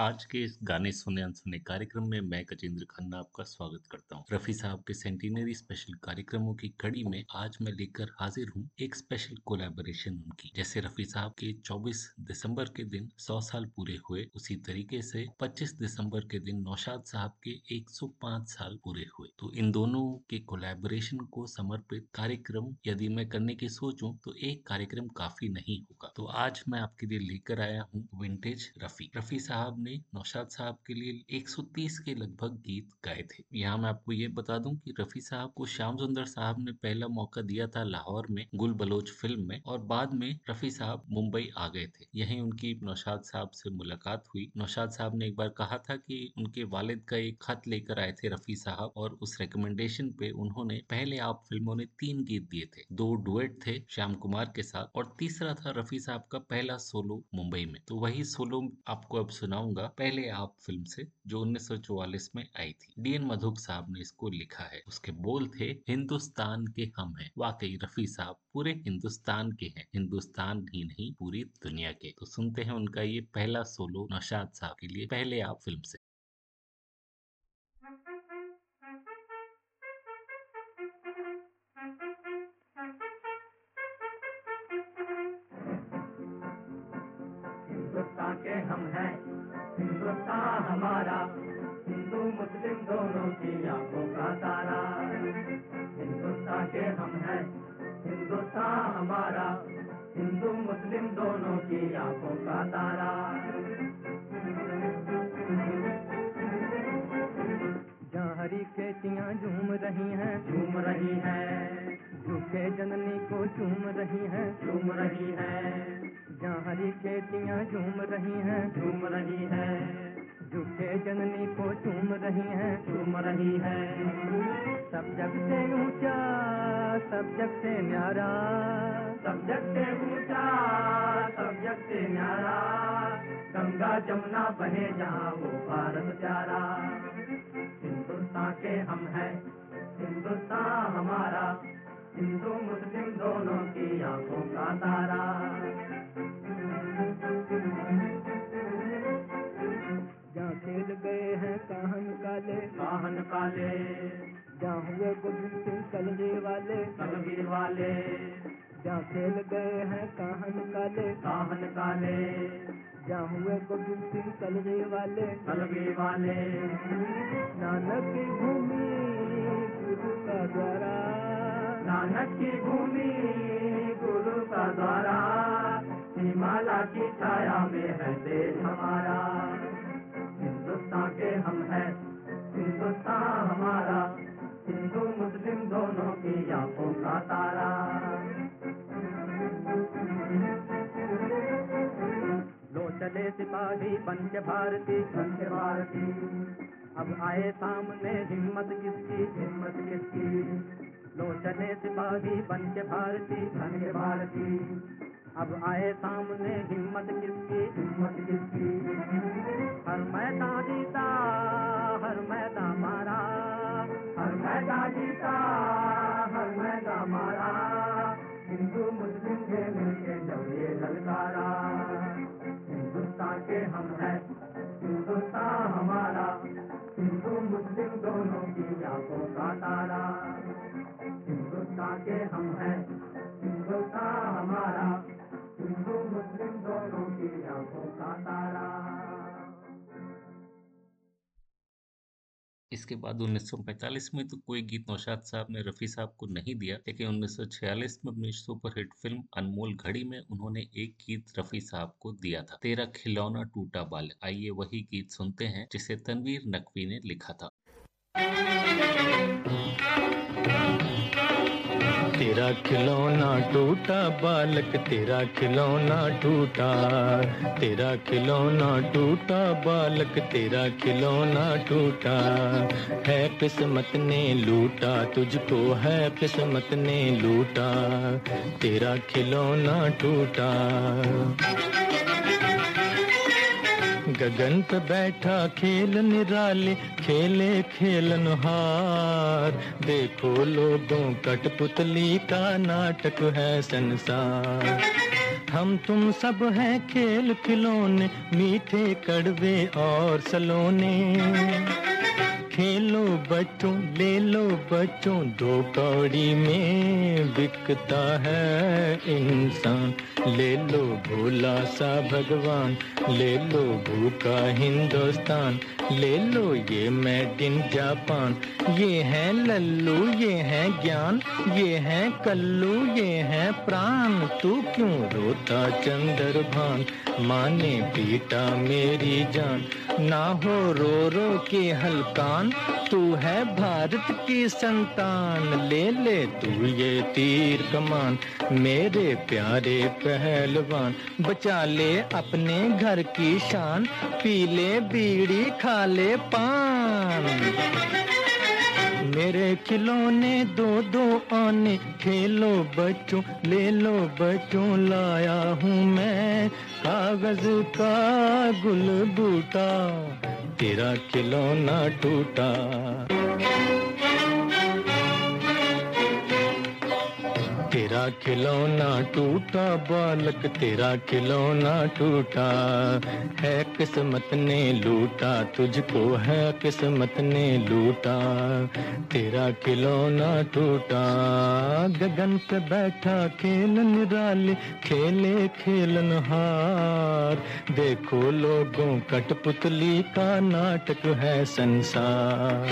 आज के इस गाने सुने अनसुने कार्यक्रम में मैं गजेंद्र खन्ना आपका स्वागत करता हूँ। रफी साहब के सेंटिनरी स्पेशल कार्यक्रमों की कड़ी में आज मैं लेकर हाजिर हूँ एक स्पेशल कोलैबोरेशन उनकी। जैसे रफी साहब के 24 दिसंबर के दिन 100 साल पूरे हुए, उसी तरीके से 25 दिसंबर के दिन नौशाद साहब के 105 साल पूरे हुए। तो इन दोनों के कोलैबोरेशन को समर्पित कार्यक्रम यदि मैं करने की सोचूं तो एक कार्यक्रम काफ़ी नहीं होगा। तो आज मैं आपके लिए लेकर आया हूँ विंटेज रफी। रफी साहब ने नौशाद साहब के लिए 130 के लगभग गीत गाए थे। यहाँ मैं आपको ये बता दूँ कि रफी साहब को श्याम सुंदर साहब ने पहला मौका दिया था लाहौर में, गुल बलोच फ़िल्म में, और बाद में रफी साहब मुंबई आ गए थे। यहीं उनकी नौशाद साहब से मुलाकात हुई। नौशाद साहब ने एक बार कहा था कि उनके वालिद का एक खत लेकर आए थे रफी साहब, और उस रिकमेंडेशन पे उन्होंने पहले आप फ़िल्मों ने तीन गीत दिए थे। दो डुएट थे श्याम कुमार के साथ, और तीसरा था रफी साहब का पहला सोलो मुंबई में। तो वही सोलो आपको अब सुनाऊँगा। पहले आप फ़िल्म से, जो 1944 में आई थी। डी एन मधुक साहब ने इसको लिखा है। उसके बोल थे, हिंदुस्तान के हम हैं। वाकई रफी साहब पूरे हिंदुस्तान के हैं। हिंदुस्तान ही नहीं, पूरी दुनिया के। तो सुनते हैं उनका ये पहला सोलो नौशाद साहब के लिए, पहले आप फ़िल्म से। हमारा। हिंदू मुस्लिम दोनों की आँखों का तारा। हिंदुस्तान के हम हैं, हिंदुस्तान हमारा। हिंदू मुस्लिम दोनों की आँखों का तारा। जहाँ हरी खेतियाँ झूम रही हैं, झूम रही हैं। झूठे जननी को झूम रही हैं, झूम रही हैं। जहाँ हरी खेतियाँ झूम रही हैं। जननी को चूम रही है, चूम रही है। सब जग से ऊँचा सब जग से न्यारा। सब जग से ऊँचा सब जग से न्यारा। गंगा जमुना बहे जहाँ वो भारत प्यारा। हिंदुस्तान के हम हैं, हिंदुस्तान हमारा। हिंदू, मुस्लिम दोनों की आँखों का तारा। खेल गए हैं काहन काले। काहन काले। जहाँ हुए गोविंद सिंह कलगे वाले। कलगे वाले। जहाँ खेल गए हैं काहन काले। काहन काले। जहाँ हुए गोविंद सिंह कलगे वाले। कलगे वाले। नानक की भूमि गुरु का द्वारा। नानक की भूमि गुरु का द्वारा। हिमालय की छाया में है देश हमारा। के हम हैं। हिंदुस्तान हमारा हिंदू मुस्लिम दोनों की आँखों का तारा। लो चले सिपाही पंच भारती। पंच भारती। अब आए सामने हिम्मत किसकी हिम्मत किसकी? लो चले सिपाही पंच भारती। पंच भारती। अब आए सामने हिम्मत किसकी? हिम्मत किसकी? हर मैदान जीता, हर मैदान मारा। हर मैदान जीता, हर मैदान मारा। हिंदू, मुस्लिम के मिलके जब ये ललकारा हिंदुस्तान के हम हैं, हिंदुस्तान हमारा। हिंदू, मुस्लिम दोनों की आँखों का तारा। मुस्लिम दोनों की आँखों का तारा इसके बाद 1945 में तो कोई गीत नौशाद साहब ने रफ़ी साहब को नहीं दिया, लेकिन 1946 में अपनी सुपरहिट फ़िल्म अनमोल घड़ी में उन्होंने एक गीत रफ़ी साहब को दिया था। तेरा खिलौना टूटा बाल, आइए वही गीत सुनते हैं जिसे तनवीर नकवी ने लिखा था। तेरा खिलौना टूटा, बालक तेरा खिलौना टूटा। तेरा खिलौना टूटा, बालक तेरा खिलौना टूटा। है किस्मत ने लूटा, तुझको है किस्मत ने लूटा। तेरा खिलौना टूटा। गगन पे बैठा खेल निराले, खेले खेलन हार। देखो लोगों कठपुतली का नाटक है संसार। हम तुम सब हैं खेल खिलौने, मीठे कड़वे और सलोने। खेलो बच्चों, ले लो बच्चों, दो कौड़ी में बिकता है इंसान। ले लो भोला सा भगवान, ले लो भूखा हिंदुस्तान, ले लो ये मेड इन जापान ये है लल्लू, ये है ज्ञान, ये है कल्लू, ये है प्राण। तू क्यों रोता चंद्र भान माने पीटा मेरी जान। ना हो रो रो के हलकान, तू है भारत की संतान, ले ले तू ये तीर कमान, मेरे प्यारे पहलवान, बचा ले अपने घर की शान, पी ले बीड़ी, खा ले पान। मेरे खिलौने दो दो आने, खेलो बच्चों, ले लो बच्चों, लाया हूँ मैं कागज़ का गुल बूटा, तेरा खिलौना टूटा। तेरा खिलौना टूटा, बालक तेरा खिलौना टूटा। है किस्मत ने लूटा, तुझको है किस्मत ने लूटा। तेरा खिलौना टूटा, गगन पे बैठा खेल निराले, खेले खेलन हार। देखो लोगों कठपुतली का नाटक है संसार।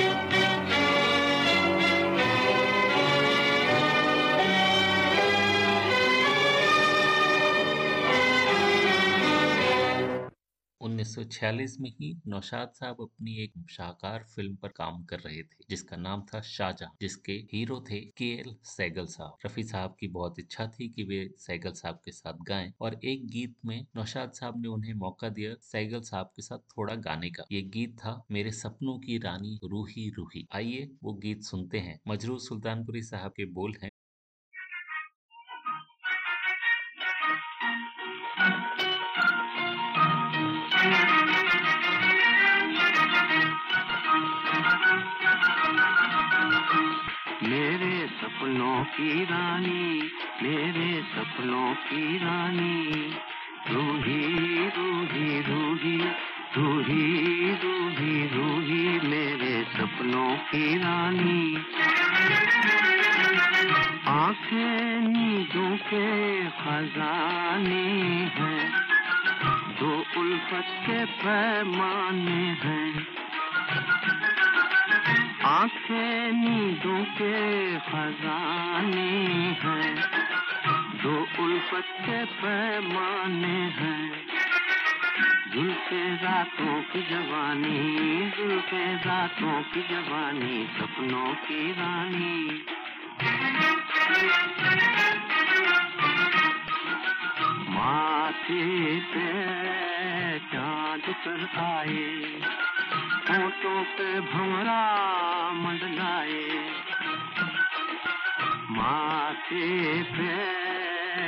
उन्नीस में ही नौशाद साहब अपनी एक शाहकार फ़िल्म पर काम कर रहे थे, जिसका नाम था शाहजहां, जिसके हीरो थे के एल सैगल साहब। रफी साहब की बहुत इच्छा थी कि वे सैगल साहब के साथ गाएँ और एक गीत में नौशाद साहब ने उन्हें मौका दिया सैगल साहब के साथ थोड़ा गाने का। ये गीत था, मेरे सपनों की रानी रूही रूही। आइए वो गीत सुनते हैं। मजरू सुल्तानपुरी साहब के बोल हैं। मेरे सपनों की रानी, मेरे सपनों की रानी। रूही रूही रूही रूही रूही रूही मेरे सपनों की रानी। आँखें नींदों के खजाने हैं, दो उल्फत के पैमाने हैं। आँखें नींदों के खजाने हैं दो उल्फत के पैमाने हैं। जुल्फे रातों की जवानी जुल्फे रातों की जवानी, सपनों की रानी। माथे पे चाँद कर आए होठों पे भंवरा मंडलाए माथे पे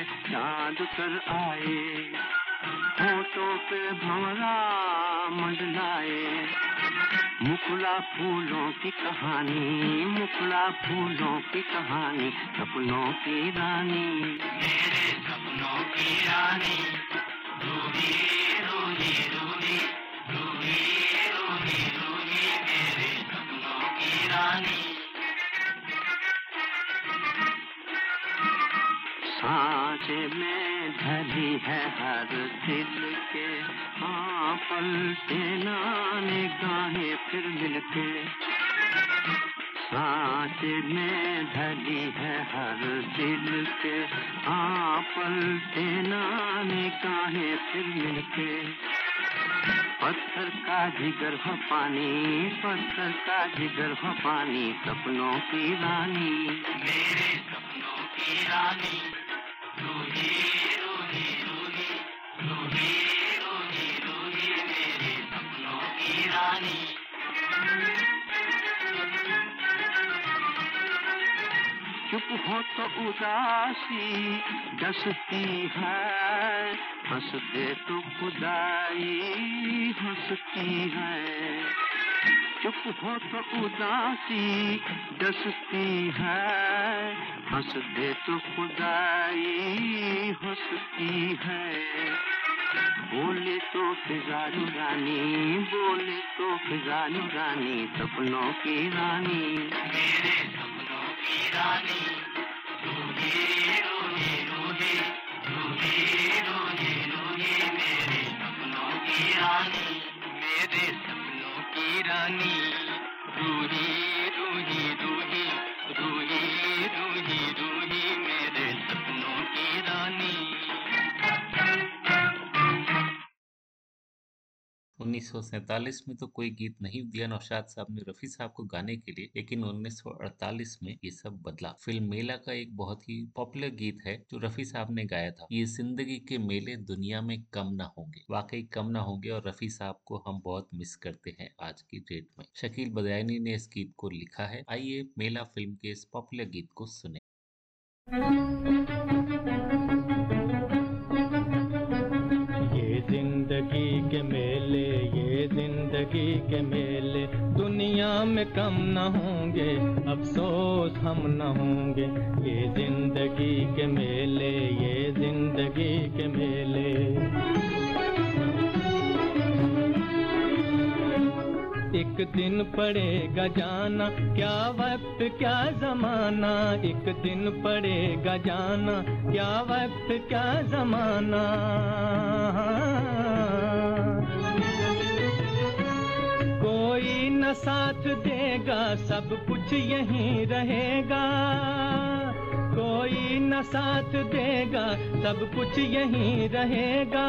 चाँद कर आए। होठों पे भंवरा मंडलाए मुखला फूलों की कहानी मुखला फूलों की कहानी, सपनों की रानी। मेरे सपनों की रानी सांचे में ढली है हर दिल के। हाँ पलटे नाने गाहे फिर मिलके। सांचे में ढली है हर दिल के। हाँ पलटे नाने गाहे फिर मिलके। पत्थर का जिगर हो पानी, पत्थर का जिगर हो पानी, सपनों की रानी। मेरे सपनों चुप हो तो उदासी डसती है हँसते तो खुदाई हंसती है। चुप हो तो उदासी डसती है। हंस दे तो खुदाई हंसती है। बोले तो फिजालू रानी बोले तो फिजालू रानी सपनों की रानी। मेरे सपनों की रानी रूही रूही की रानी। रूही रूही रूही रूही रूही रूही। 1947 में तो कोई गीत नहीं दिया नौशाद साहब ने रफी साहब को गाने के लिए, लेकिन 1948 में ये सब बदला। फ़िल्म मेला का एक बहुत ही पॉपुलर गीत है, जो रफी साहब ने गाया था। ये ज़िंदगी के मेले दुनिया में कम ना होंगे। वाकई कम ना होंगे, और रफी साहब को हम बहुत मिस करते हैं आज की डेट में। शकील बदयानी ने इस गीत को लिखा है। आइए मेला फ़िल्म के इस पॉपुलर गीत को सुने। कम न होंगे, अफसोस हम न होंगे। ये ज़िंदगी के मेले, ये ज़िंदगी के मेले। एक दिन पड़ेगा जाना, क्या वक्त, क्या जमाना। एक दिन पड़ेगा जाना, क्या वक्त, क्या जमाना। न साथ देगा, सब कुछ यहीं रहेगा। कोई न साथ देगा, सब कुछ यहीं रहेगा।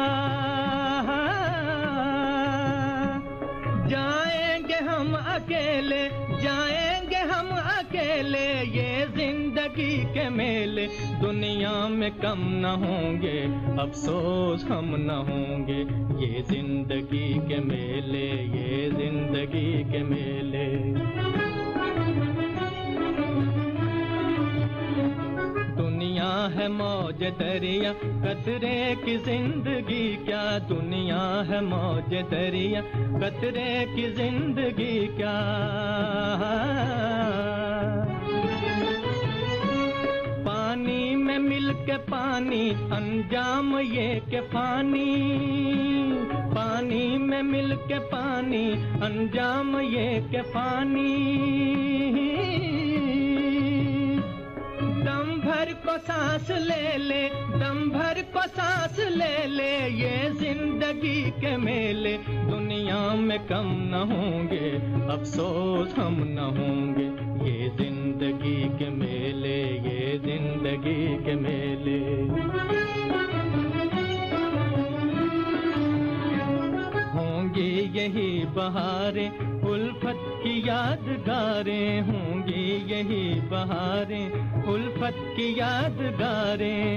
जाएँगे हम अकेले जाएँगे हम अकेले ये ज़िंदगी के मेले। दुनिया में कम न होंगे, अफसोस हम न होंगे। ये ज़िंदगी के मेले, ये ज़िंदगी के मेले। दुनिया है मौज दरिया, कतरे की ज़िंदगी, क्या दुनिया है मौज दरिया, कतरे की ज़िंदगी, क्या? पानी में मिल के पानी, अंजाम ये के पानी पानी में मिल के पानी, अंजाम ये के पानी। भर को सांस ले ले दम भर को सांस ले ले, ये ज़िंदगी के मेले दुनिया में कम न होंगे, अफसोस हम न होंगे। ये ज़िंदगी के मेले, ये ज़िंदगी के मेले। होंगी यही बहारे, उल्फत की यादगारें होंगी। यही बहारें, उल्फत की यादगारें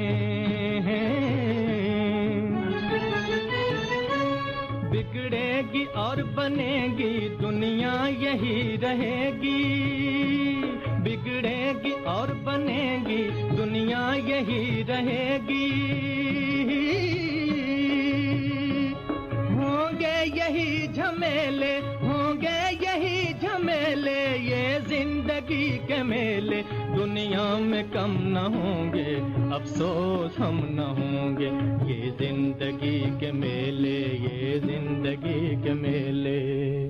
बिगड़ेगी और बनेगी, दुनिया यही रहेगी। बिगड़ेगी और बनेगी, दुनिया यही रहेगी। के मेले, दुनिया में कम न होंगे, अफसोस हम न होंगे। ये ज़िंदगी के मेले, ये ज़िंदगी के मेले।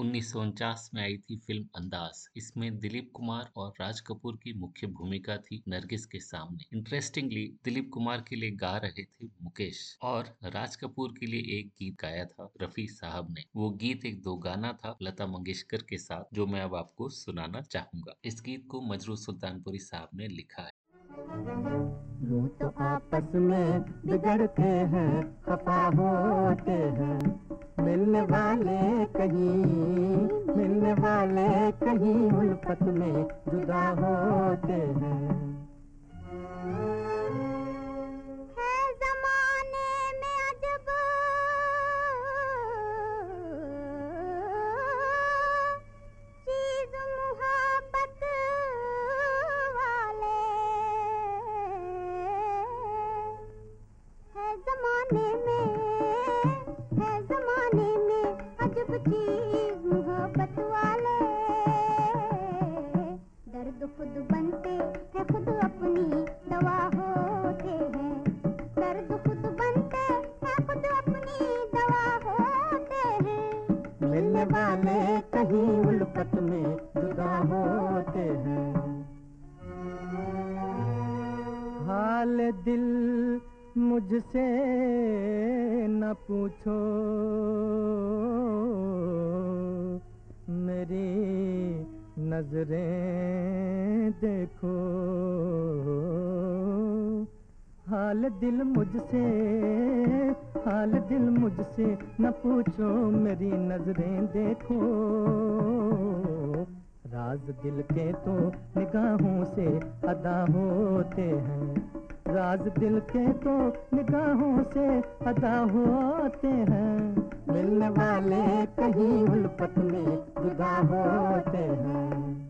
उन्नीस सौ उनचास में आई थी फ़िल्म अंदाज। इसमें दिलीप कुमार और राज कपूर की मुख्य भूमिका थी नरगिस के सामने। इंटरेस्टिंगली दिलीप कुमार के लिए गा रहे थे मुकेश और राज कपूर के लिए एक गीत गाया था रफी साहब ने। वो गीत एक दो गाना था लता मंगेशकर के साथ, जो मैं अब आपको सुनाना चाहूँगा। इस गीत को मजरू सुल्तानपुरी साहब ने लिखा है। तो आपस में बिगड़ते हैं, खफा होते हैं। मिलने वाले कहीं, मिलने वाले कहीं, उल्फत में जुदा होते है। खुद बनते हैं खुद अपनी दवा होते हैं। दर्द खुद बनते हैं खुद अपनी दवा होते हैं। मिलने वाले कहीं उल्फत में जुदा होते हैं। हाल दिल मुझसे न पूछो, मेरी नज़रें देखो। हाल दिल मुझसे हाल दिल मुझसे न पूछो मेरी नज़रें देखो। राज दिल के तो निगाहों से अदा होते हैं। राज दिल के तो निगाहों से अदा होते हैं। मिलने वाले कहीं उल्फत में जुदा होते हैं।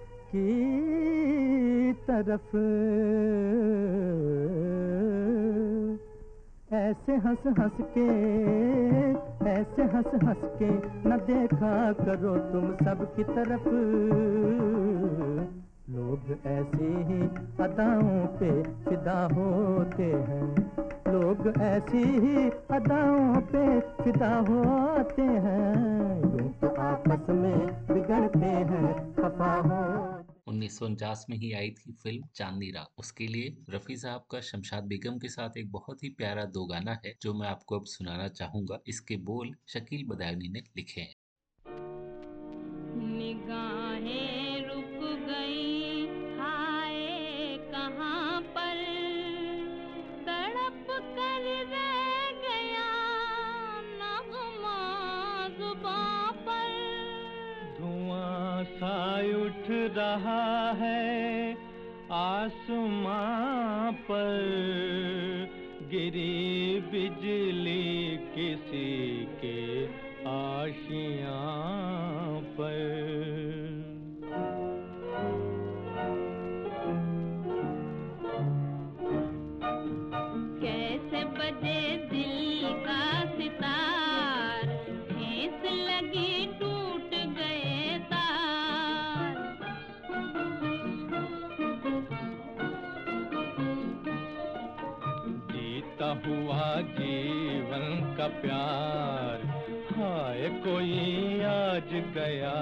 की तरफ़। ऐसे हंस हंस के, ऐसे हंस हंस के न देखा करो तुम सब की तरफ़। लोग ऐसे ही अदाओं पे फिदा होते हैं। लोग ऐसी ही अदाओं पे फिदा होते हैं। तो आपस में बिगड़ते हैं, खफा हो उन्नीस सौ उनचास में ही आई थी फ़िल्म चांदनी रात उसके लिए रफी साहब का शमशाद बेगम के साथ एक बहुत ही प्यारा दो गाना है, जो मैं आपको अब सुनाना चाहूँगा। इसके बोल शकील बदायनी ने लिखे हैं। उठ रहा है आसमां पर। गिरी बिजली किसी के आशियाँ पर। का प्यार। हाय कोई आज गया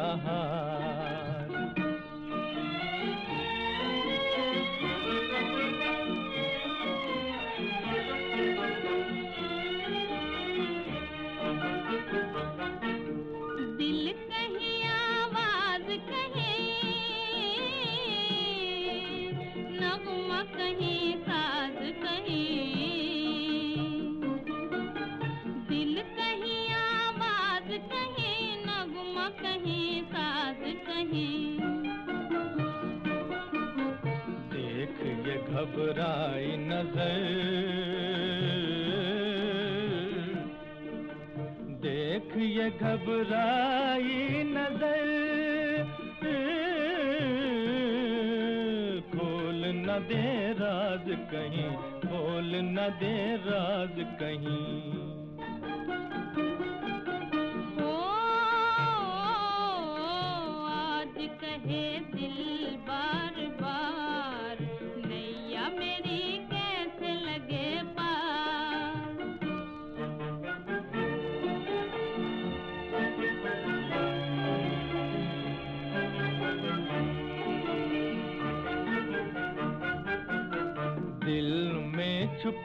घबराई नज़र। देख ये घबराई नज़र। खोल न दे राज कहीं, खोल न दे राज कहीं। छुपाए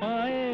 हुए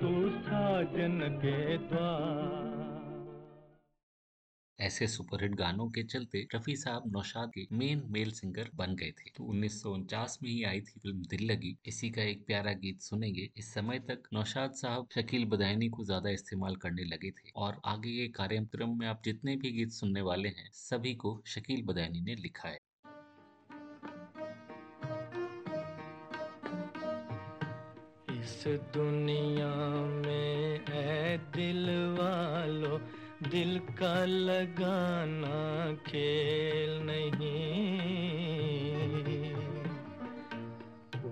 साजन के द्वार। ऐसे सुपरहिट गानों के चलते रफी साहब नौशाद के मेन मेल सिंगर बन गए थे। तो उन्नीस सौ उनचास में ही आई थी फ़िल्म दिल लगी। इसी का एक प्यारा गीत सुनेंगे। इस समय तक नौशाद साहब शकील बदायनी को ज़्यादा इस्तेमाल करने लगे थे। और आगे के कार्यक्रम में आप जितने भी गीत सुनने वाले हैं, सभी को शकील बदायनी ने लिखा है। इस दुनिया में है दिल वालों, दिल का लगाना खेल नहीं।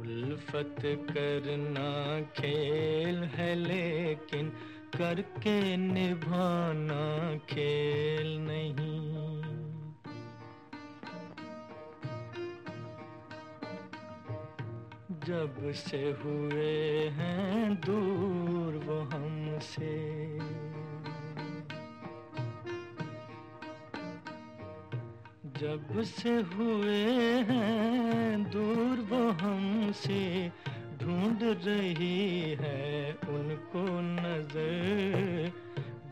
उल्फत करना खेल है लेकिन करके निभाना खेल नहीं। जब से हुए हैं दूर वो हमसे। जब से हुए हैं दूर वो हमसे, ढूंढ रही है उनको नज़र।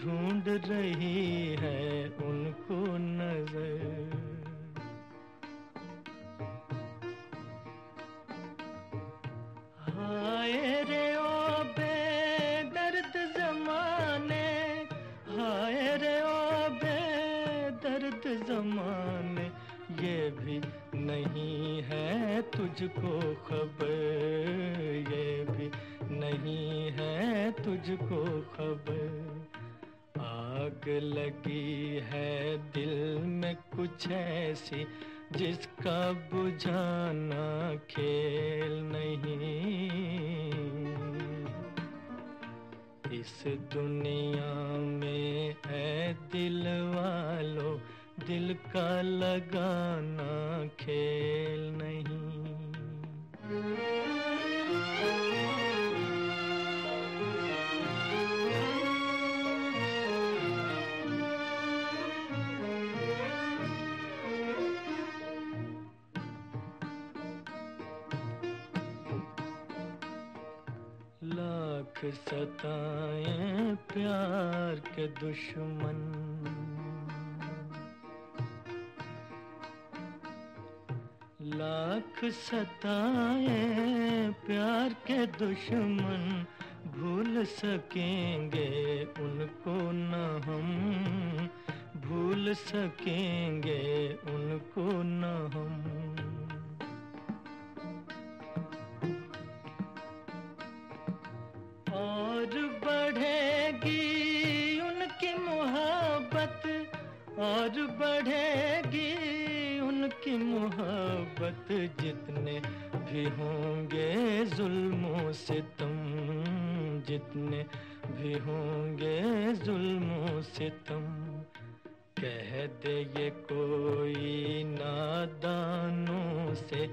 ढूंढ रही है उनको नज़र। हाय रे ओ बेदर्द जमाने। हाय रे ओ बेदर्द जमाने। ये भी नहीं है तुझको खबर। ये भी नहीं है तुझको खबर। आग लगी है दिल में कुछ ऐसी जिसका बुझाना खेल नहीं। इस दुनिया में है दिल वालों, दिल का लगाना खेल नहीं। सताए प्यार के दुश्मन। लाख सताए प्यार के दुश्मन, भूल सकेंगे उनको न हम। भूल सकेंगे उनको न हम। और बढ़ेगी उनकी मोहब्बत जितने भी होंगे, जुल्मों से तुम जितने भी होंगे, जुल्मों से तुम। कह दे ये कोई नादानों से,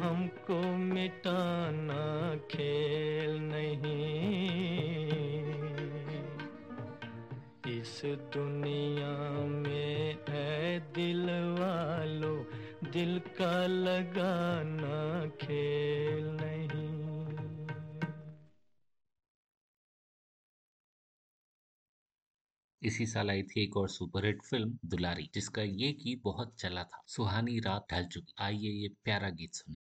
हमको मिटाना खेल नहीं। इस दुनिया में है दिल वालो, दिल का लगाना खेल नहीं। इसी साल आई थी एक और सुपरहिट फ़िल्म, दुलारी, जिसका ये गीत बहुत चला था। सुहानी रात ढल चुकी। आइए ये प्यारा गीत सुनिए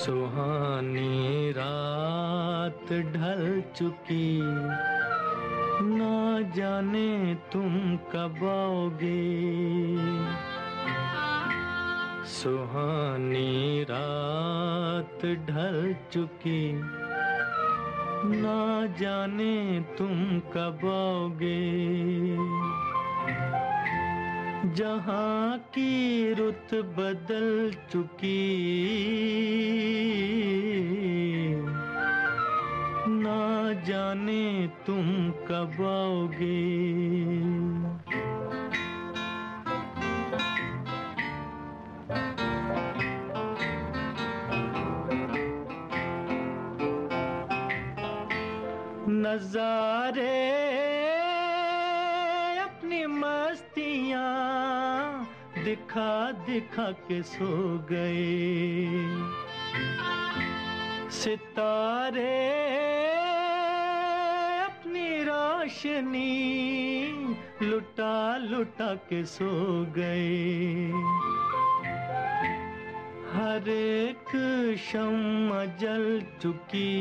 सुहानी रात ढल चुकी। ना जाने तुम कब आओगे। सुहानी रात ढल चुकी। ना जाने तुम कब आओगे। जहाँ की रुत बदल चुकी। ना जाने तुम कब आओगे। नजारे दिखा दिखा के सो गए। सितारे अपनी रोशनी लुटा लुटा के सो गए। हर एक शम जल चुकी।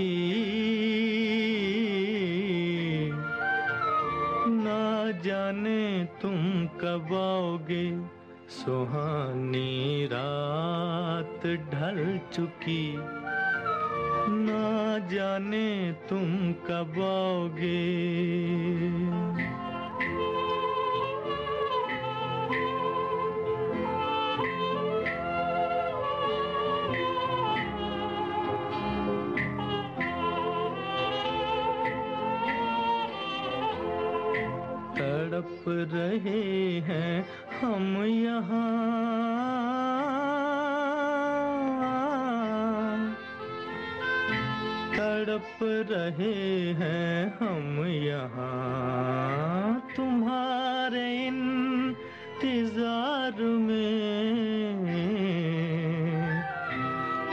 ना जाने तुम कब आओगे। सुहानी रात ढल चुकी। ना जाने तुम कब आओगे। तड़प रहे हैं हम यहाँ तड़प रहे हैं हम यहाँ तुम्हारे इंतज़ार में,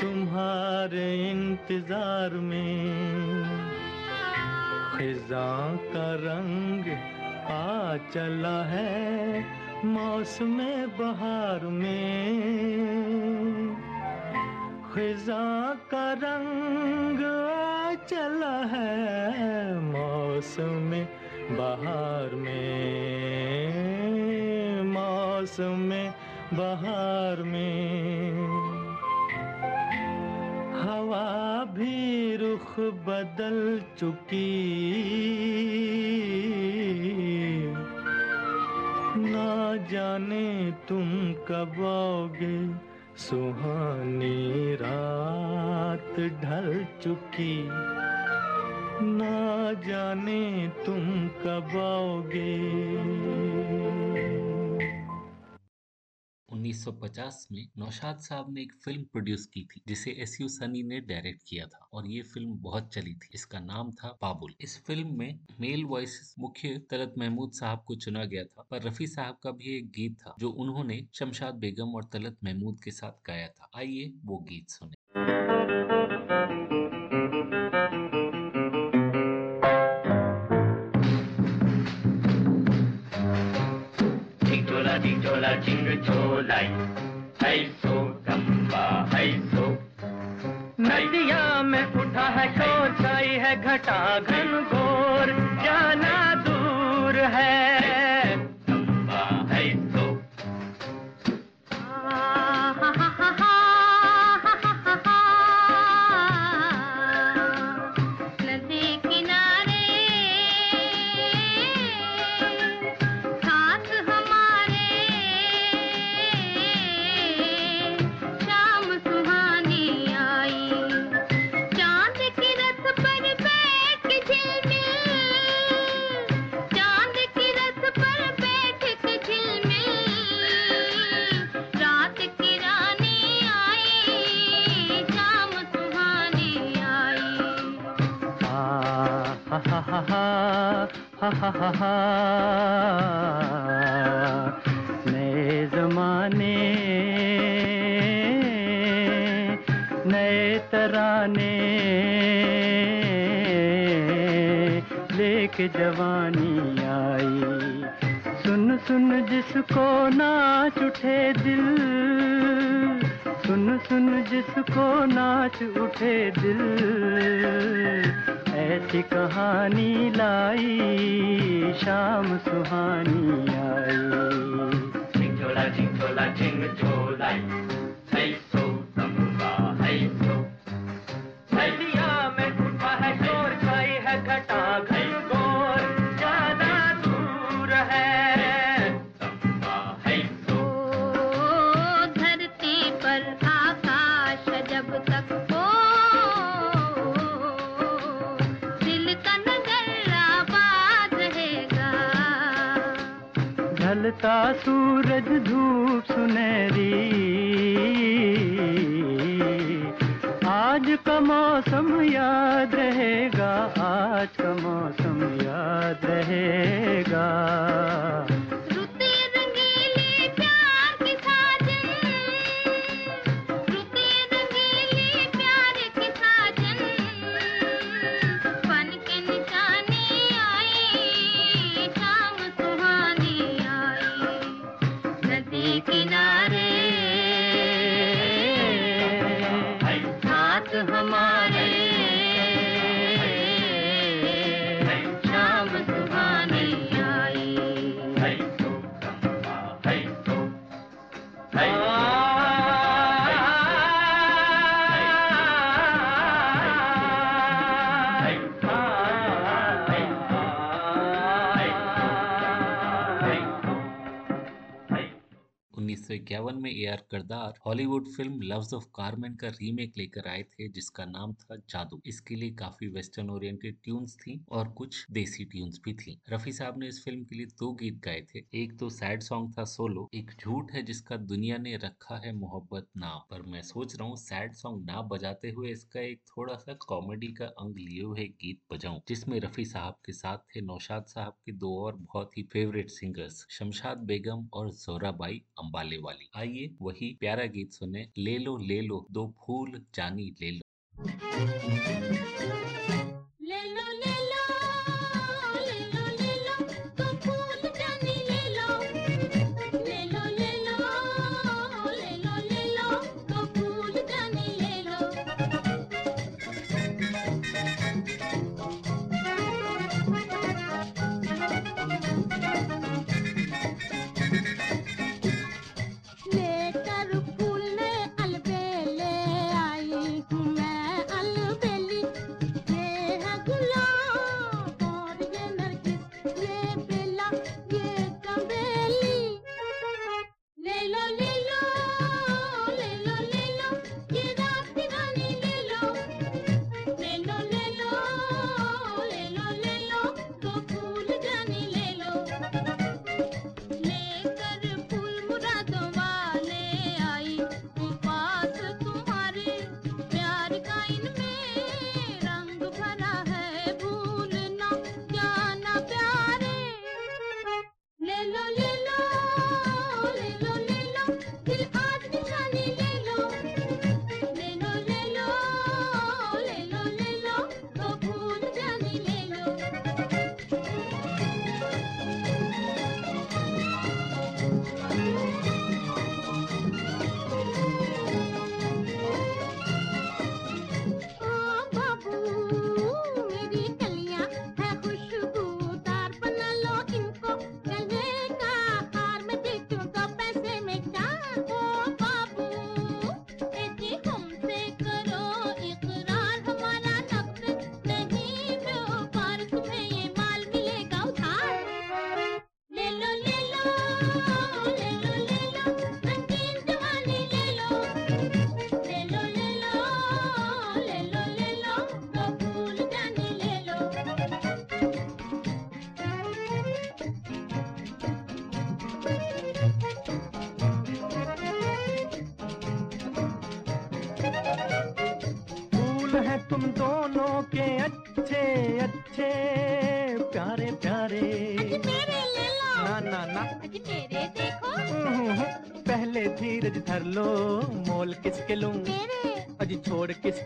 तुम्हारे इंतज़ार में खिजा का रंग आ चला है। मौसम बहार में खिजा का रंग चला है मौसम बहार में मौसम बहार में। हवा भी रुख बदल चुकी ना जाने तुम कब आओगे। सुहानी रात ढल चुकी। ना जाने तुम कब आओगे। 1950 में नौशाद साहब ने एक फ़िल्म प्रोड्यूस की थी, जिसे एस यू सनी ने डायरेक्ट किया था, और ये फ़िल्म बहुत चली थी। इसका नाम था बाबुल। इस फ़िल्म में मेल वॉइस मुख्य तलत महमूद साहब को चुना गया था, पर रफी साहब का भी एक गीत था, जो उन्होंने शमशाद बेगम और तलत महमूद के साथ गाया था। आइए वो गीत सुने। नदिया में उठा है कोचाई है घटा घन को ha ha ha ha. इक्यावन में A R Kardar Hollywood film loves of Carmen का रीमेक लेकर आए थे, जिसका नाम था जादू। इसके लिए काफ़ी वेस्टर्न ओरिएंटेड ट्यून्स थी और कुछ देसी ट्यून्स भी थी। रफी साहब ने इस फ़िल्म के लिए दो गीत गाए थे। एक तो सैड सॉन्ग था सोलो, एक झूठ है जिसका दुनिया ने रखा है मोहब्बत ना। पर मैं सोच रहा हूँ सैड सॉन्ग ना बजाते हुए इसका एक थोड़ा सा कॉमेडी का अंग लिए हुए गीत बजाऊ, जिसमें रफी साहब के साथ थे। नौशाद साहब के दो और बहुत ही फेवरेट सिंगर्स, शमशाद बेगम और जोराबाई अम्बाले वाली। आइए वही प्यारा गीत सुने। ले लो ले लो, दो फूल, जानी ले लो। ले लो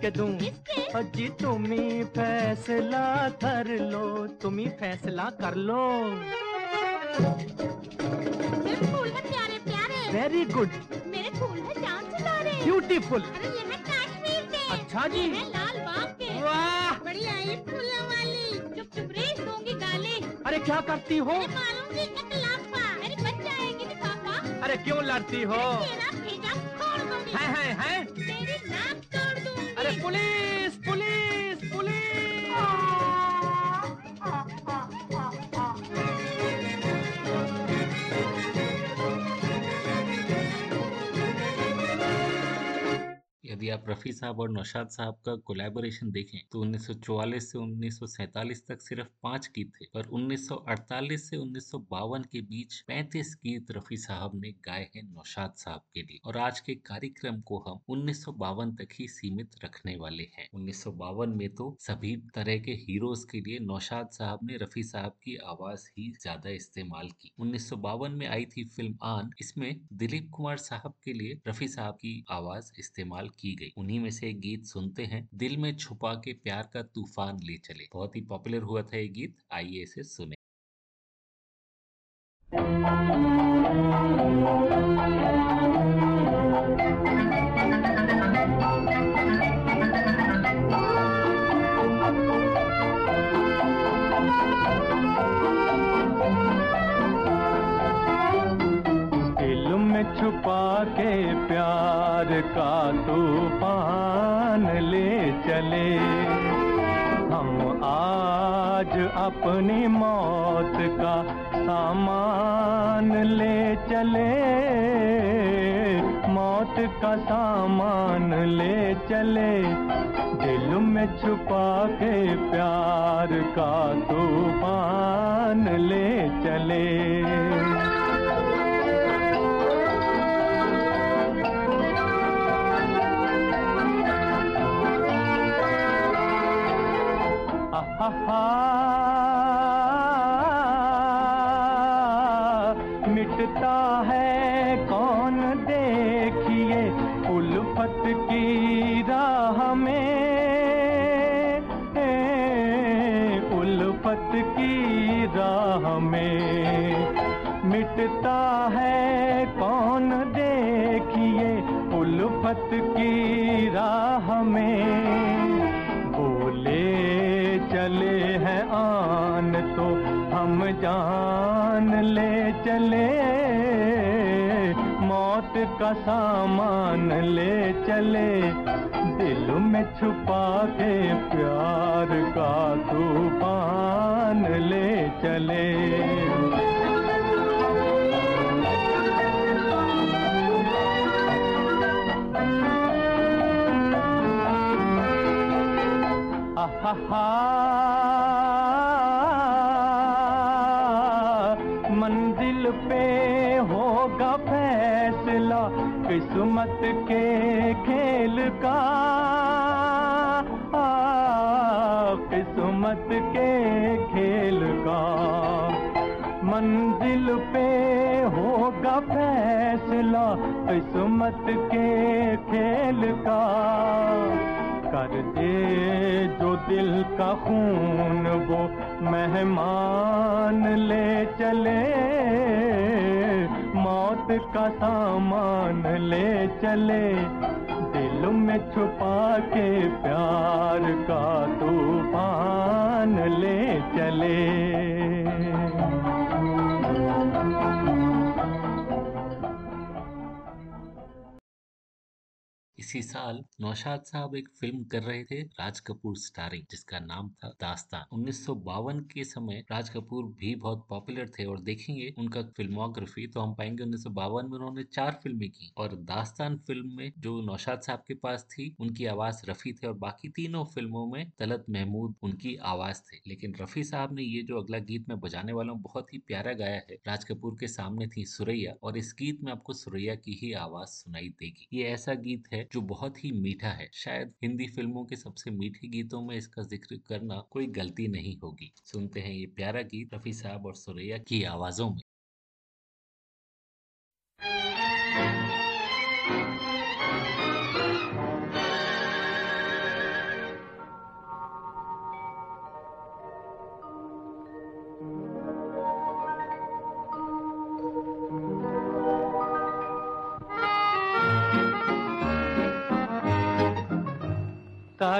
के दूँ। अजी तुम्हें फैसला कर लो तुम्हें फैसला कर लो। प्यारे प्यारे। वेरी गुड मेरे फूल है चाँद सितारे ब्यूटीफुल अच्छा जी। ये है लाल बाग के। वाह। वाली। चुप चुप दूँगी गाली अरे क्या करती हो? कतलापा तो पापा। अरे क्यों लड़ती हो? तेरा भेजा दूँगी है है है। दूँगी आप रफी साहब और नौशाद साहब का कोलैबोरेशन देखें तो 1944 से 1947 तक सिर्फ़ पाँच गीत थे, पर 1948 से 1952 के बीच 35 गीत रफी साहब ने गाए हैं नौशाद साहब के लिए। और आज के कार्यक्रम को हम 1952 तक ही सीमित रखने वाले हैं। 1952 में तो सभी तरह के हीरोज के लिए नौशाद साहब ने रफी साहब की आवाज़ ही ज़्यादा इस्तेमाल की। 1952 में आई थी फ़िल्म आन, इसमें दिलीप कुमार साहब के लिए रफी साहब की आवाज़ इस्तेमाल की गई उन्हीं में से एक गीत सुनते हैं, दिल में छुपा के प्यार का तूफ़ान ले चले। बहुत ही पॉपुलर हुआ था ये गीत, आइए इसे सुने। सामान ले चले दिल में छुपा के प्यार का तूफ़ान ले चले। आहा, उल्फत की राह में मिटता है कौन देखिए उल्फत की राह में। बोले चले हैं आन तो हम जान ले चले। मौत का सामान ले चले। में छुपा के प्यार का तूफ़ान ले चले। मंजिल पे होगा फैसला किस्मत के खेल का। किस्मत के खेल का। मंजिल पे होगा फैसला किस्मत के खेल का। कर दे जो दिल का खून, वो मेहमान ले चले। का सामान ले चले दिल में छुपा के प्यार का तूफ़ान ले चले। इसी साल नौशाद साहब एक फ़िल्म कर रहे थे, राज कपूर स्टारिंग जिसका नाम था दास्तान। 1952 के समय राज कपूर भी बहुत पॉपुलर थे और देखेंगे उनका फिल्मोग्राफी तो हम पाएँगे 1952 में उन्होंने चार फ़िल्में की। और दास्तान फ़िल्म में जो नौशाद साहब के पास थी, उनकी आवाज़ रफी थे और बाकी तीनों फ़िल्मों में तलत महमूद उनकी आवाज़ थे। लेकिन रफी साहब ने ये जो अगला गीत मैं बजाने वाला हूँ, बहुत ही प्यारा गाया है, राज कपूर के सामने थी सुरैया और इस गीत में आपको सुरैया की ही आवाज़ सुनाई देगी। ये ऐसा गीत है जो बहुत ही मीठा है। शायद हिंदी फ़िल्मों के सबसे मीठे गीतों में इसका ज़िक्र करना कोई गलती नहीं होगी। सुनते हैं ये प्यारा गीत रफी साहब और सुरैया की आवाजों में।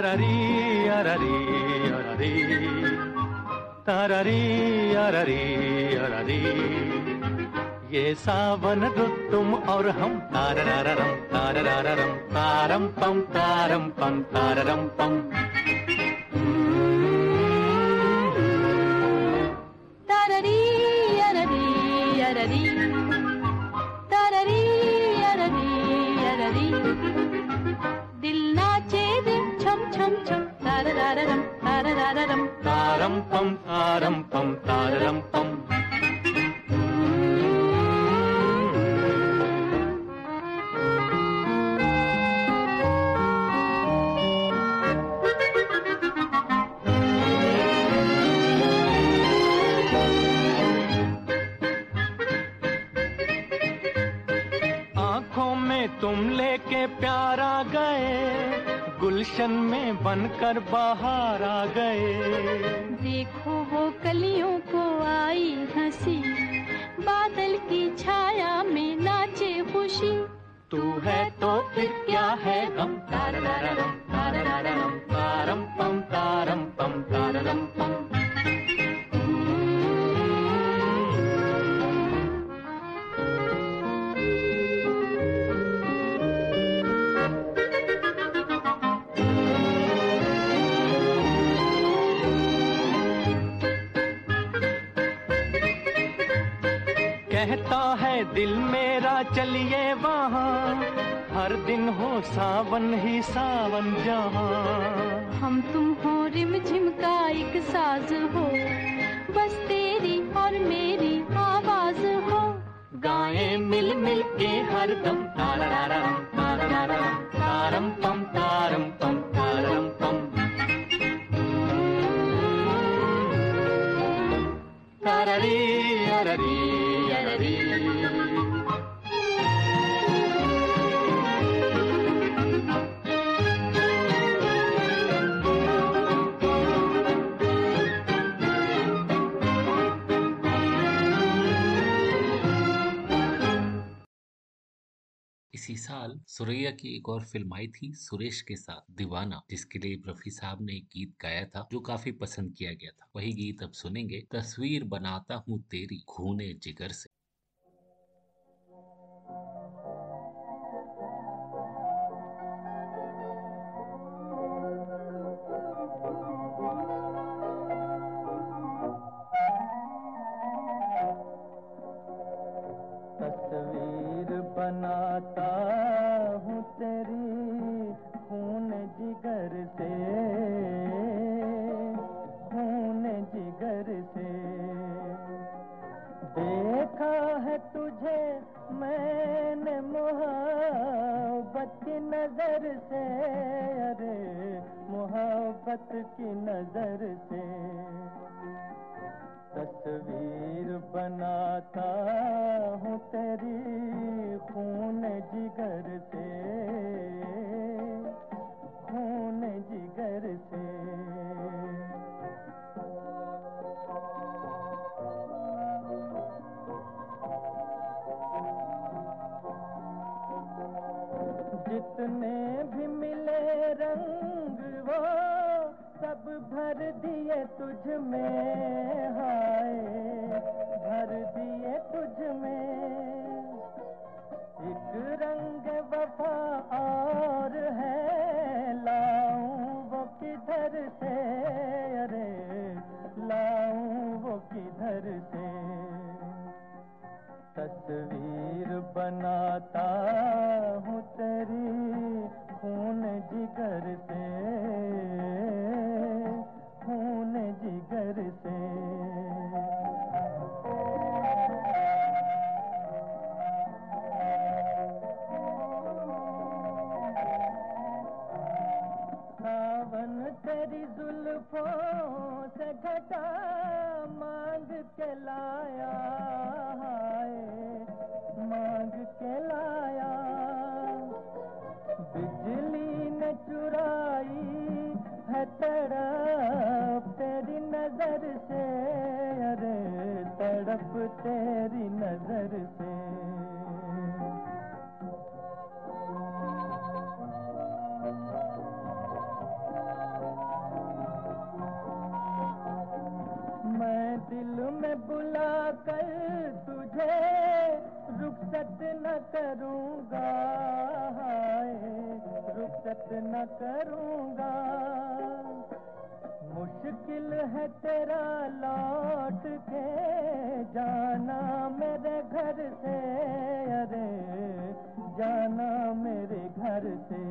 तारारी अरारी अरारी तारारी अरारी अरारी ये सावन रुत तुम और हम ताररारम ताररारम तारम पम तारम पम ताररम पम छम ताररारम ताररारम तारम पम तारम पम ताररम पम तुम लेके प्यार गए गुलशन में बनकर बाहर आ गए। देखो वो कलियों को आई हँसी बादल की छाया में नाचे खुशी। तू है तो फिर क्या है गम? तारम तारम पम तारम पम तारम पम। दिन हो सावन ही सावन जहाँ हम तुम हो रिम झिम का एक साज हो बस तेरी और मेरी आवाज़ हो गाए मिल मिल के हर दम तारारारम तारारारम तारम पम सुरैया की एक और फ़िल्म आई थी, सुरेश के साथ दीवाना, जिसके लिए रफी साहब ने एक गीत गाया था, जो काफ़ी पसंद किया गया था। वही गीत अब सुनेंगे। तस्वीर बनाता हूँ तेरी खूने जिगर से। बनाता जिगर से खून जिगर से। देखा है तुझे मैंने मोहब्बत की नज़र से, अरे मोहब्बत की नज़र से। तस्वीर बनाता हूँ तेरी खून जिगर से। जितने भी मिले रंग, वो सब भर दिए तुझ में हाय। भर दिए तुझ में। एक रंग वफा और है। से अरे लाऊं वो किधर से? तस्वीर बनाता हूँ तेरी खून जिगर से। जुल्फों से घटा मांग के लाया हाय, मांग के लाया। बिजली ने चुराई है तड़प तेरी नज़र से, अरे तड़प तेरी नज़र से। कर तुझे रुखसत न करूँगा रुखसत न करूँगा। मुश्किल है तेरा लौट के जाना मेरे घर से, अरे जाना मेरे घर से।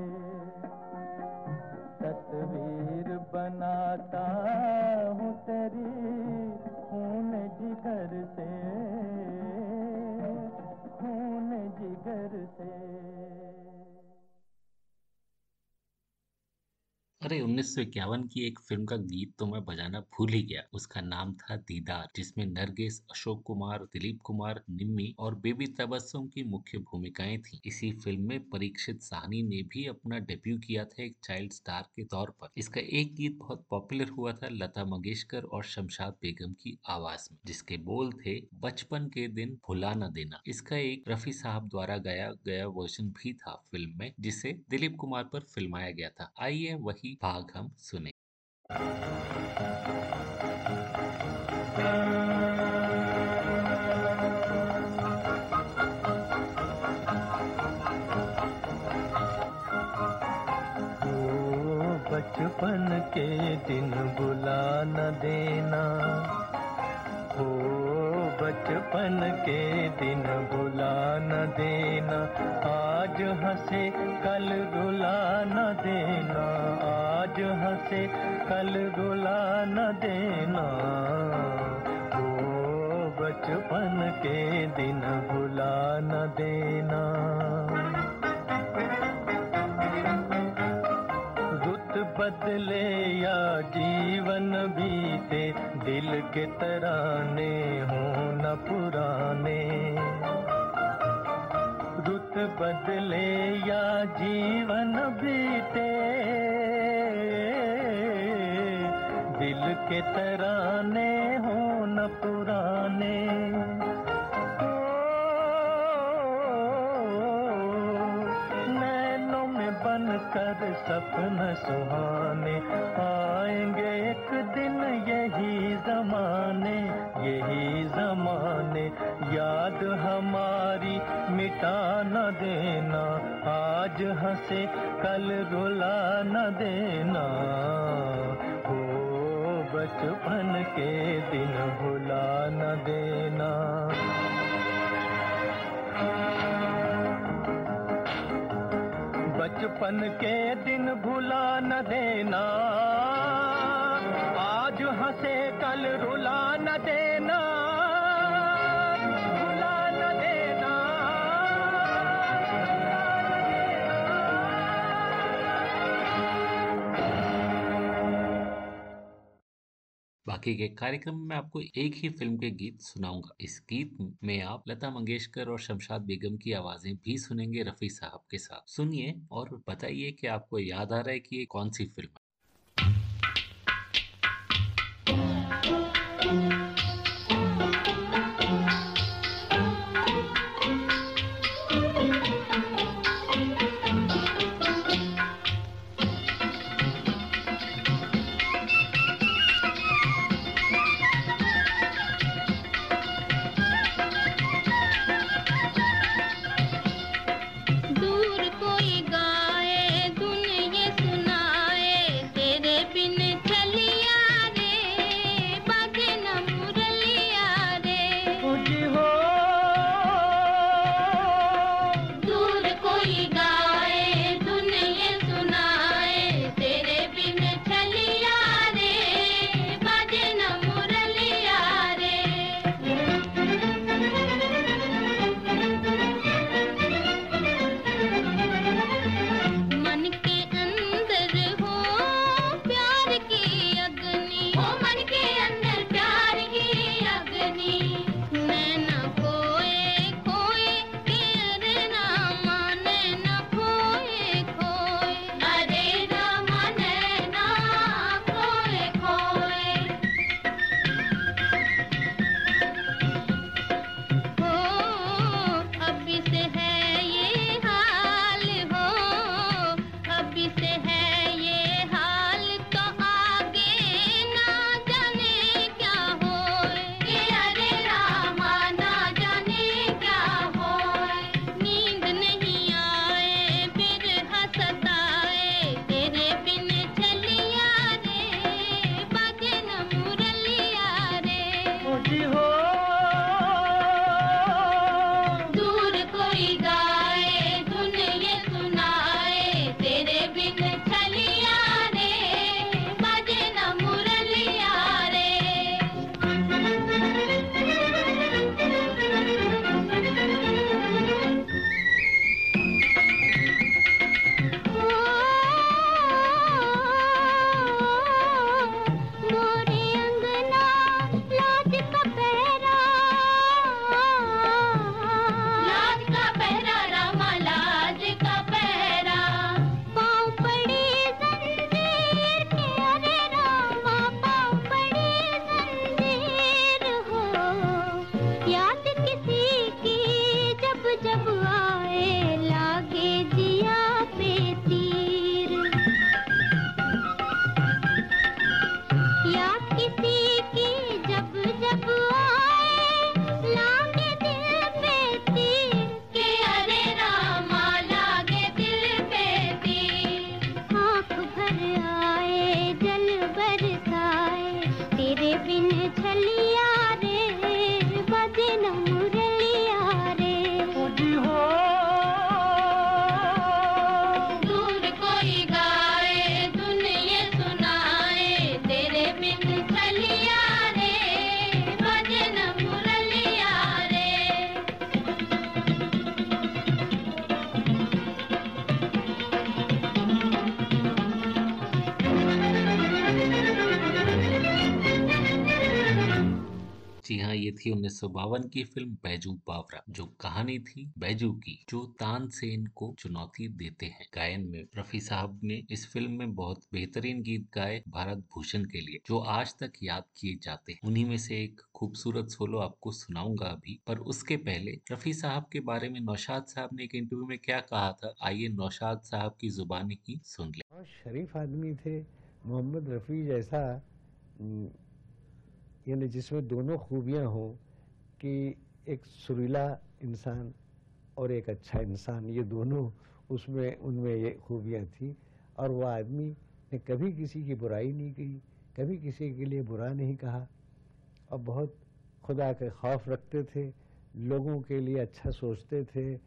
तस्वीर बनाता हूँ तेरी जिगर से खून जिगर से अरे उन्नीस की एक फ़िल्म का गीत तो मैं बजाना भूल ही गया। उसका नाम था दीदार, जिसमें नरगिस, अशोक कुमार, दिलीप कुमार, निम्मी और बेबी तबस्सुम की मुख्य भूमिकाएँ थीं। इसी फ़िल्म में परीक्षित साहनी ने भी अपना डेब्यू किया था एक चाइल्ड स्टार के तौर पर। इसका एक गीत बहुत पॉपुलर हुआ था लता मंगेशकर और शमशाद बेगम की आवाज़ में, जिसके बोल थे, बचपन के दिन भुला न देना। इसका एक रफी साहब द्वारा गाया गया वर्जन भी था फ़िल्म में, जिसे दिलीप कुमार पर फिल्माया गया था। आइए वही भाग हम सुने बचपन के दिन बुला न देना। ओ बचपन के दिन भुला न देना। आज हंसे, कल रुला न देना। आज हंसे, कल रुला न देना। ओ, बचपन के दिन भुला न देना। बदले या जीवन बीते, दिल के तराने हो न पुराने। रुत बदले या जीवन बीते, दिल के तराने हो न पुराने। सपन सुहाने। आएँगे एक दिन यही जमाने यही जमाने। याद हमारी मिटा न देना, आज हंसे, कल रुला न देना। हो बचपन के दिन भुला न देना। बचपन के दिन भुला न देना। आज हंसे कल रुला बाकी के कार्यक्रम में आपको एक ही फ़िल्म के गीत सुनाऊँगा। इस गीत में आप लता मंगेशकर और शमशाद बेगम की आवाज़ें भी सुनेंगे रफी साहब के साथ। सुनिए और बताइए कि आपको याद आ रहा है कि ये कौन सी फ़िल्म है? उन्नीस की फ़िल्म बैजू बावरा, जो कहानी थी बैजू की, जो तानसेन को चुनौती देते हैं। गायन में रफी साहब ने इस फ़िल्म में बहुत बेहतरीन गीत गाए भारत भूषण के लिए, जो आज तक याद किए जाते हैं। उन्हीं में से एक खूबसूरत सोलो आपको सुनाऊँगा अभी, पर उसके पहले रफी साहब के बारे में नौशाद साहब ने एक इंटरव्यू में क्या कहा था, आइए नौशाद साहब की जुबानी ही सुन ले। शरीफ आदमी थे, मोहम्मद रफ़ी जैसा यानी जिसमें दोनों खूबियाँ हों कि एक सुरीला इंसान और एक अच्छा इंसान, ये दोनों उसमें, उनमें ये खूबियाँ थी। और वो आदमी ने कभी किसी की बुराई नहीं की कभी किसी के लिए बुरा नहीं कहा। और बहुत खुदा के खौफ रखते थे, लोगों के लिए अच्छा सोचते थे।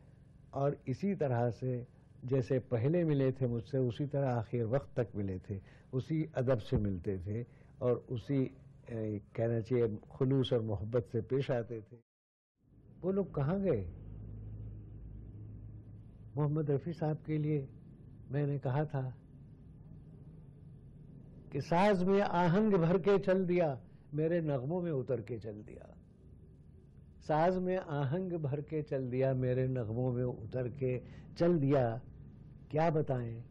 और इसी तरह से जैसे पहले मिले थे मुझसे, उसी तरह आखिर वक्त तक मिले थे। उसी अदब से मिलते थे और उसी कहना चाहिए, खुलूस और मोहब्बत से पेश आते थे। वो लोग कहाँ गए? मोहम्मद रफ़ी साहब के लिए मैंने कहा था कि साज में आहंग भर के चल दिया, मेरे नगमों में उतर के चल दिया। साज में आहंग भर के चल दिया, मेरे नगमों में उतर के चल दिया। क्या बताएँ?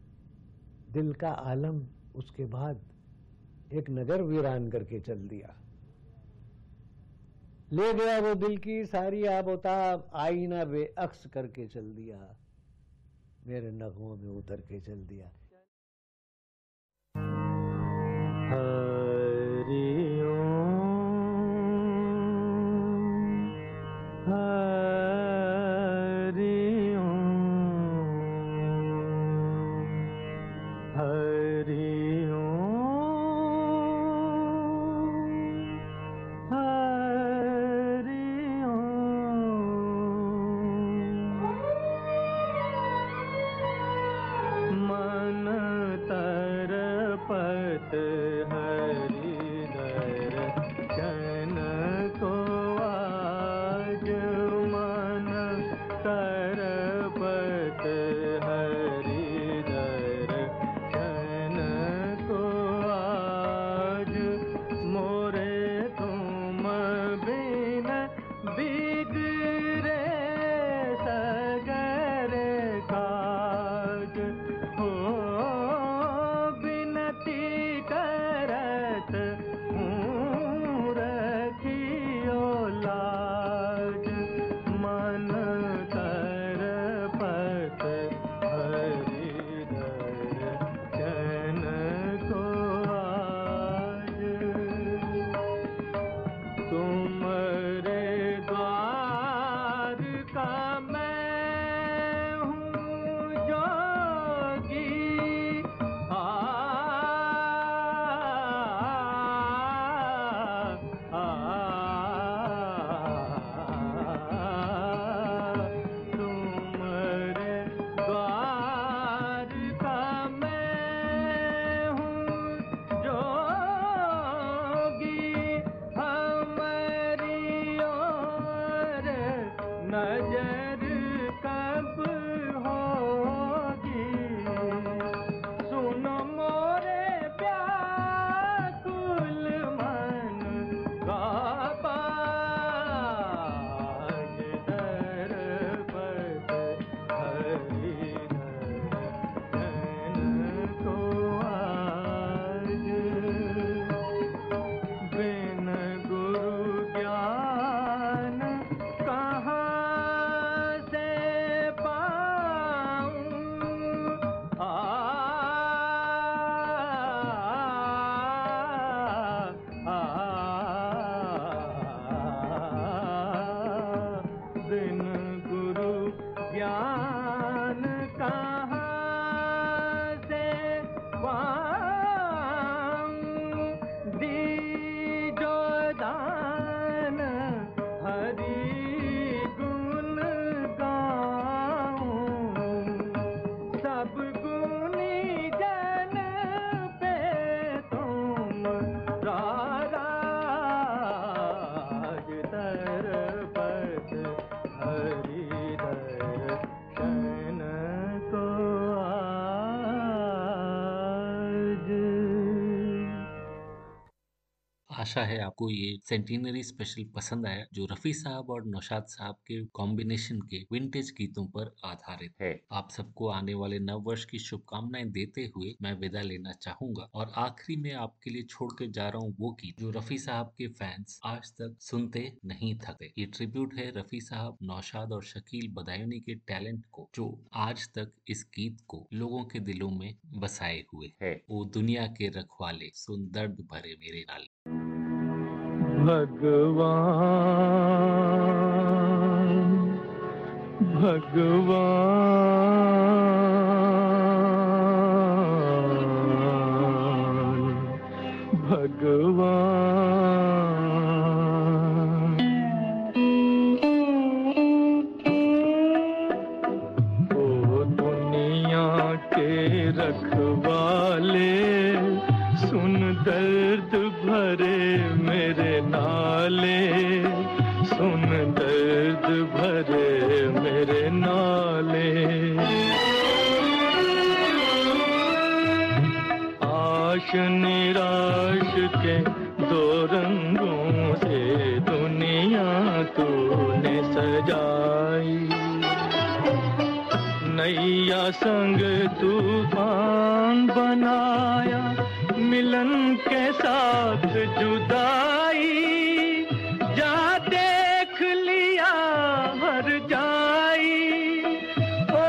दिल का आलम उसके बाद एक नगर वीरान करके चल दिया। ले गया वो दिल की सारी आबोताब आईना बेअक्स करके चल दिया। मेरे नगमों में उतर के चल दिया। हरि आशा है आपको ये सेंटिनरी स्पेशल पसंद आया जो रफी साहब और नौशाद साहब के कॉम्बिनेशन के विंटेज गीतों पर आधारित है। आप सबको आने वाले नव वर्ष की शुभकामनाएँ देते हुए मैं विदा लेना चाहूँगा और आखिरी में आपके लिए छोड़ के जा रहा हूँ वो गीत जो रफी साहब के फैंस आज तक सुनते नहीं थके। ये ट्रिब्यूट है रफी साहब नौशाद और शकील बदायूनी के टैलेंट को जो आज तक इस गीत को लोगों के दिलों में बसाए हुए है। वो दुनिया के रखवाले सुन दर्द भरे मेरे नाले। भगवान भगवान। संग तूफ़ान बनाया, मिलन के साथ जुदाई। जा देख लिया हर जाई। ओ,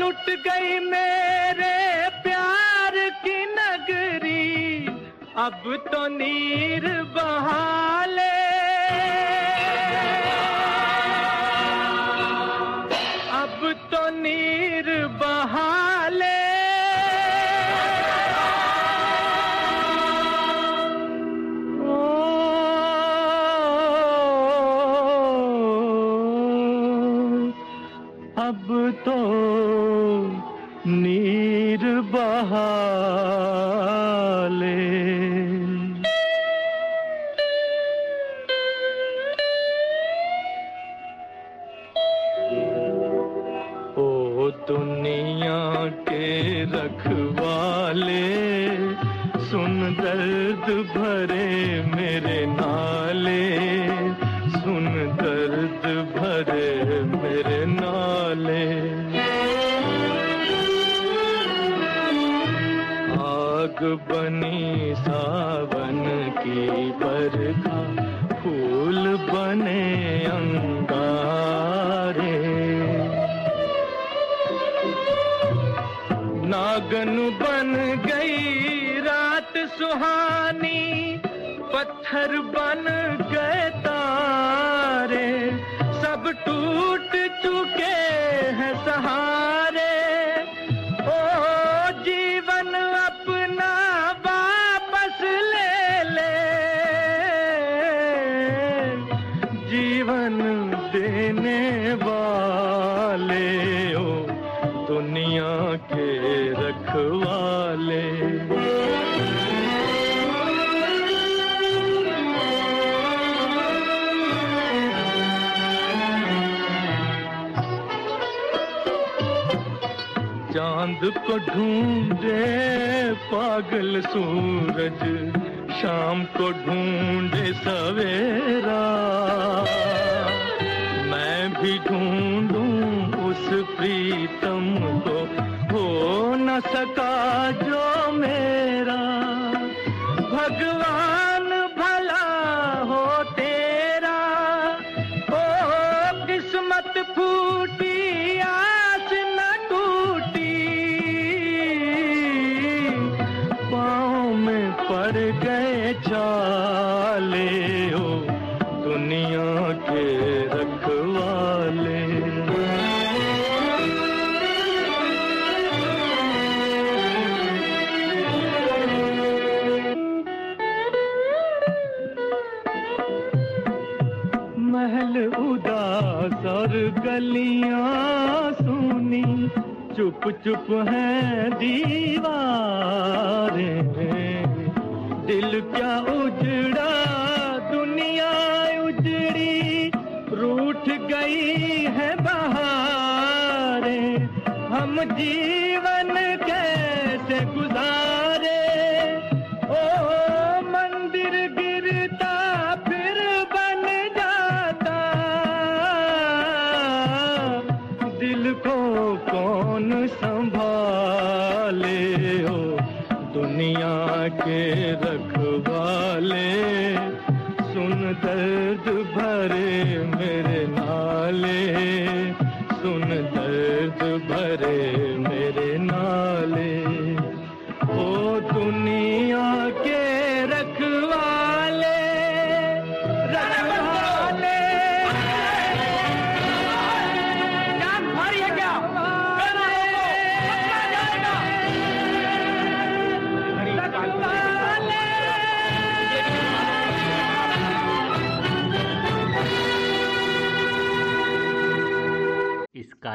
लुट गई मेरे प्यार की नगरी। अब तो नीर बहाले को ढूंढे पागल सूरज शाम को ढूंढे सवेरा। पड़ गए चाले ओ दुनिया के रखवाले। महल उदास और गलियाँ सुनी चुप चुप है दीवारें। दिल क्या उजड़ा दुनिया उजड़ी रूठ गई है बहारें हम जीवन